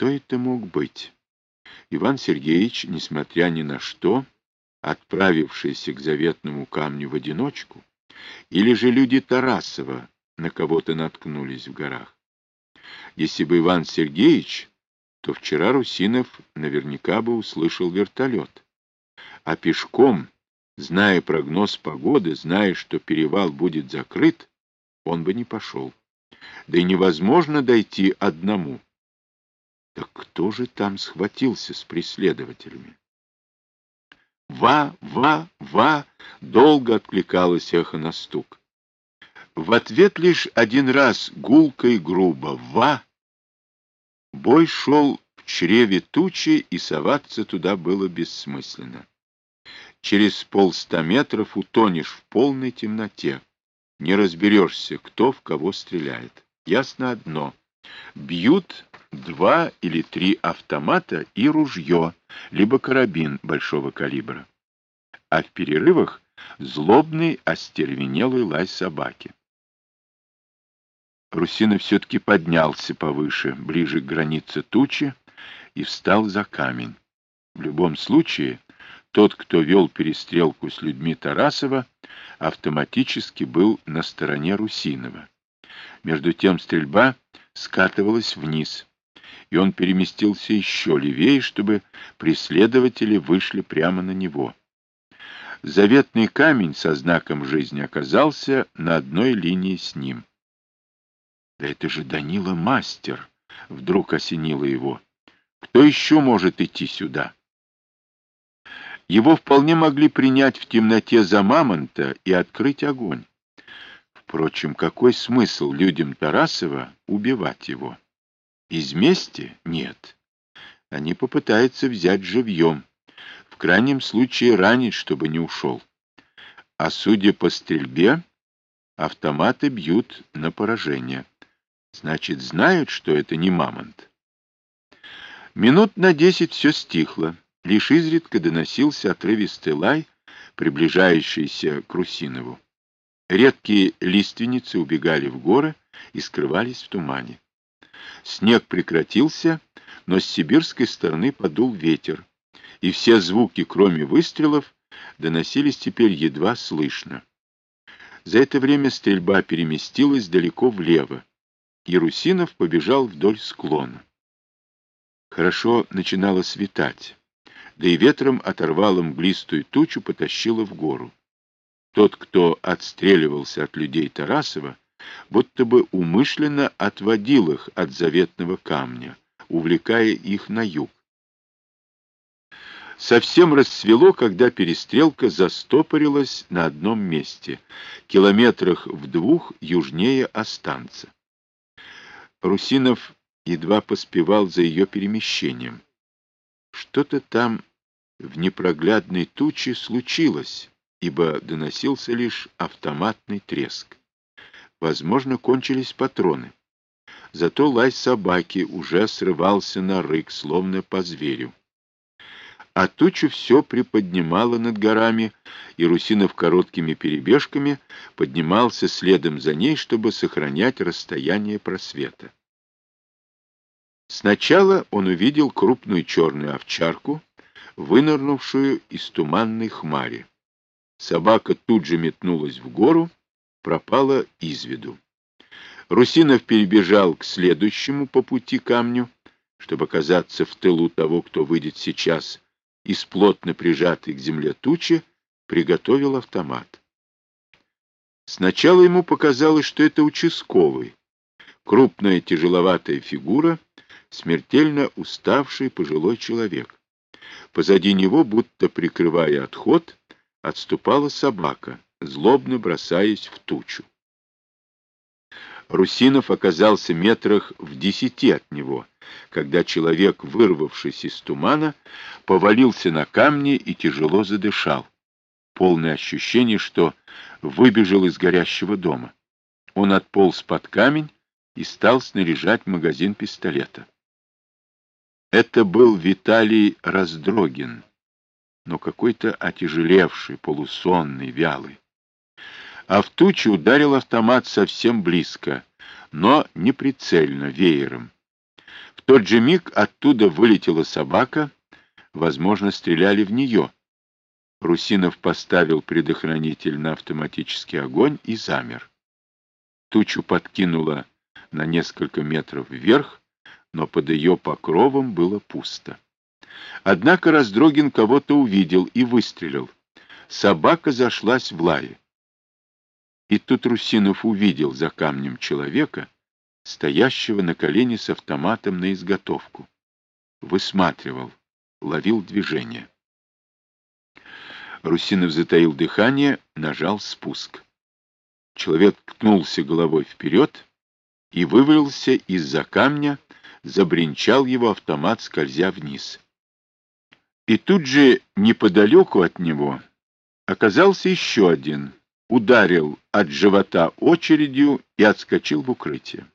Кто это мог быть? Иван Сергеевич, несмотря ни на что, отправившийся к заветному камню в одиночку, или же люди Тарасова на кого-то наткнулись в горах. Если бы Иван Сергеевич, то вчера Русинов наверняка бы услышал вертолет. А пешком, зная прогноз погоды, зная, что перевал будет закрыт, он бы не пошел. Да и невозможно дойти одному. Так кто же там схватился с преследователями? «Ва! Ва! Ва!» — долго откликалось эхо на стук. В ответ лишь один раз гулко и грубо «Ва!». Бой шел в чреве тучи, и соваться туда было бессмысленно. Через полста метров утонешь в полной темноте. Не разберешься, кто в кого стреляет. Ясно одно. Бьют два или три автомата и ружье, либо карабин большого калибра. А в перерывах злобный остервенелый лай собаки. Русинов все-таки поднялся повыше, ближе к границе тучи, и встал за камень. В любом случае, тот, кто вел перестрелку с людьми Тарасова, автоматически был на стороне Русинова. Между тем стрельба скатывалась вниз, и он переместился еще левее, чтобы преследователи вышли прямо на него. Заветный камень со знаком жизни оказался на одной линии с ним. Да это же Данила Мастер! Вдруг осенило его. Кто еще может идти сюда? Его вполне могли принять в темноте за мамонта и открыть огонь. Впрочем, какой смысл людям Тарасова убивать его? Из мести? Нет. Они попытаются взять живьем. В крайнем случае ранить, чтобы не ушел. А судя по стрельбе, автоматы бьют на поражение. Значит, знают, что это не мамонт. Минут на десять все стихло. Лишь изредка доносился отрывистый лай, приближающийся к Русинову. Редкие лиственницы убегали в горы и скрывались в тумане. Снег прекратился, но с сибирской стороны подул ветер, и все звуки, кроме выстрелов, доносились теперь едва слышно. За это время стрельба переместилась далеко влево, Ярусинов побежал вдоль склона. Хорошо начинало светать, да и ветром оторвало мглистую тучу, потащило в гору. Тот, кто отстреливался от людей Тарасова, будто бы умышленно отводил их от заветного камня, увлекая их на юг. Совсем расцвело, когда перестрелка застопорилась на одном месте, километрах в двух южнее Останца. Русинов едва поспевал за ее перемещением. Что-то там в непроглядной туче случилось, ибо доносился лишь автоматный треск. Возможно, кончились патроны. Зато лай собаки уже срывался на рык, словно по зверю. А тучу все приподнимало над горами, и Русинов короткими перебежками поднимался следом за ней, чтобы сохранять расстояние просвета. Сначала он увидел крупную черную овчарку, вынырнувшую из туманной хмари. Собака тут же метнулась в гору, пропала из виду. Русинов перебежал к следующему по пути камню, чтобы оказаться в тылу того, кто выйдет сейчас из плотно прижатой к земле тучи, приготовил автомат. Сначала ему показалось, что это участковый. Крупная тяжеловатая фигура, смертельно уставший пожилой человек. Позади него, будто прикрывая отход, отступала собака, злобно бросаясь в тучу. Русинов оказался метрах в десяти от него, когда человек, вырвавшись из тумана, повалился на камни и тяжело задышал. Полное ощущение, что выбежал из горящего дома. Он отполз под камень и стал снаряжать магазин пистолета. Это был Виталий Раздрогин, но какой-то отяжелевший, полусонный, вялый. А в тучу ударил автомат совсем близко, но неприцельно, веером. В тот же миг оттуда вылетела собака, возможно, стреляли в нее. Русинов поставил предохранитель на автоматический огонь и замер. Тучу подкинуло на несколько метров вверх, но под ее покровом было пусто. Однако Раздрогин кого-то увидел и выстрелил. Собака зашлась в лае. И тут Русинов увидел за камнем человека, стоящего на колене с автоматом на изготовку. Высматривал, ловил движение. Русинов затаил дыхание, нажал спуск. Человек ткнулся головой вперед и вывалился из-за камня, забринчал его автомат, скользя вниз. И тут же неподалеку от него оказался еще один, ударил от живота очередью и отскочил в укрытие.